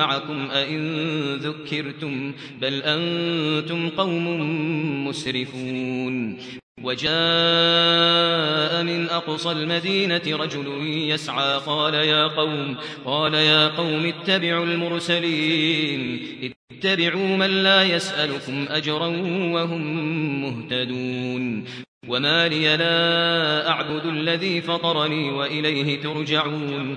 معكم أئن ذكرتم بل أنتم قوم مسرفون. وجاء من أقصى المدينة رجل يسعى قال يا قوم قال يا قوم اتبعوا المرسلين. اتبعوا من لا يسألكم أجرا وهم مهتدون. وما لي لا أعبد الذي فطرني وإليه ترجعون.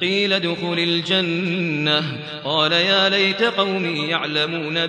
قيل ادخل الجنة. قال يا ليت قومي يعلمون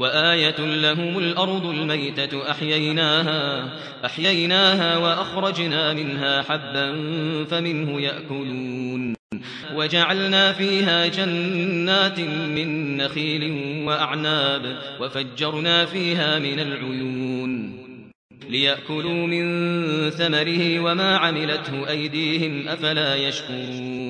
وآية لهم الأرض الميتة أحييناها أحييناها وأخرجنا منها حبا فمنه يأكلون. وجعلنا فيها جنات من نخيل وأعناب وفجرنا فيها من العيون. ليأكلوا من ثمره وما عملته أيديهم أفلا يشكرون.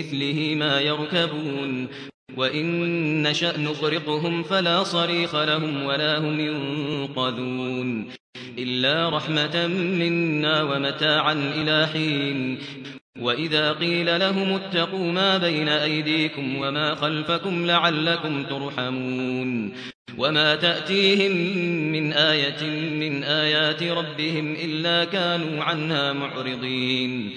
مثله ما يركبون وإن نشأ نغرقهم فلا صريخ لهم ولا هم ينقذون إلا رحمة منا ومتاعا إلى حين وإذا قيل لهم اتقوا ما بين أيديكم وما خلفكم لعلكم ترحمون وما تأتيهم من آية من آيات ربهم إلا كانوا عنها معرضين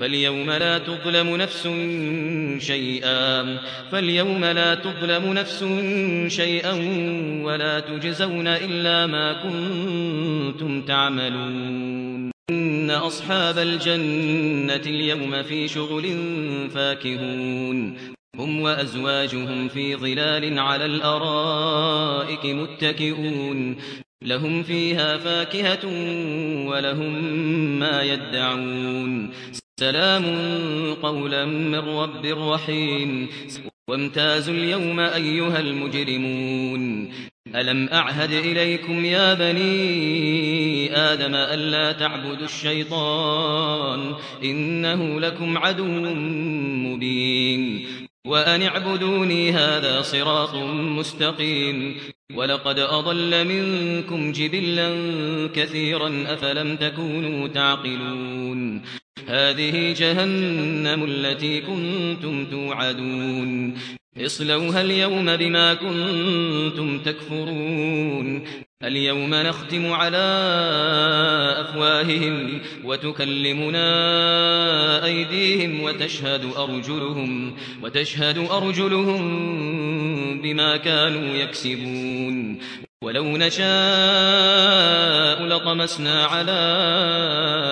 فاليوم لا تظلم نفس شيئا فاليوم لا تظلم نفس شيئا ولا تجزون إلا ما كنتم تعملون. إن أصحاب الجنة اليوم في شغل فاكهون. هم وأزواجهم في ظلال على الأرائك متكئون. لهم فيها فاكهة ولهم ما يدعون. سلام قولا من رب رحيم. وامتازوا اليوم أيها المجرمون. ألم أعهد إليكم يا بني آدم ألا تعبدوا الشيطان؟ إنه لكم عدو مبين. وأن اعبدوني هذا صراط مستقيم. ولقد أضل منكم جبلا كثيرا أفلم تكونوا تعقلون. هذه جهنم التي كنتم توعدون. اصلوها اليوم بما كنتم تكفرون. اليوم نختم على أفواههم وتكلمنا أيديهم وتشهد أرجلهم, وتشهد أرجلهم بما كانوا يكسبون. ولو نشاء لطمسنا على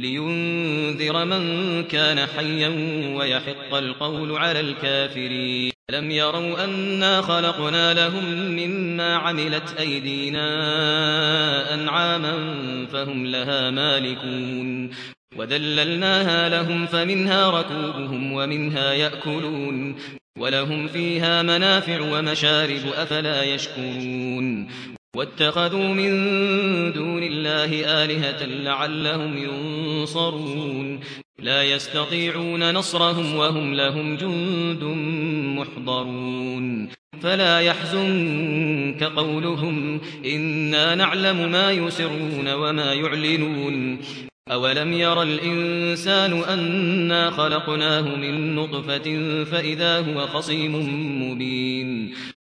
لينذر من كان حيا ويحق القول على الكافرين. لم يروا أنا خلقنا لهم مما عملت أيدينا أنعاما فهم لها مالكون. وذللناها لهم فمنها ركوبهم ومنها يأكلون. ولهم فيها منافع ومشارب أفلا يشكرون. واتخذوا من دون الله آلهة لعلهم ينصرون. لا يستطيعون نصرهم وهم لهم جند محضرون. فلا يحزنك قولهم إنا نعلم ما يسرون وما يعلنون. أولم ير الإنسان أنا خلقناه من نطفة فإذا هو خصيم مبين.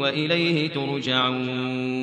وإليه ترجعون.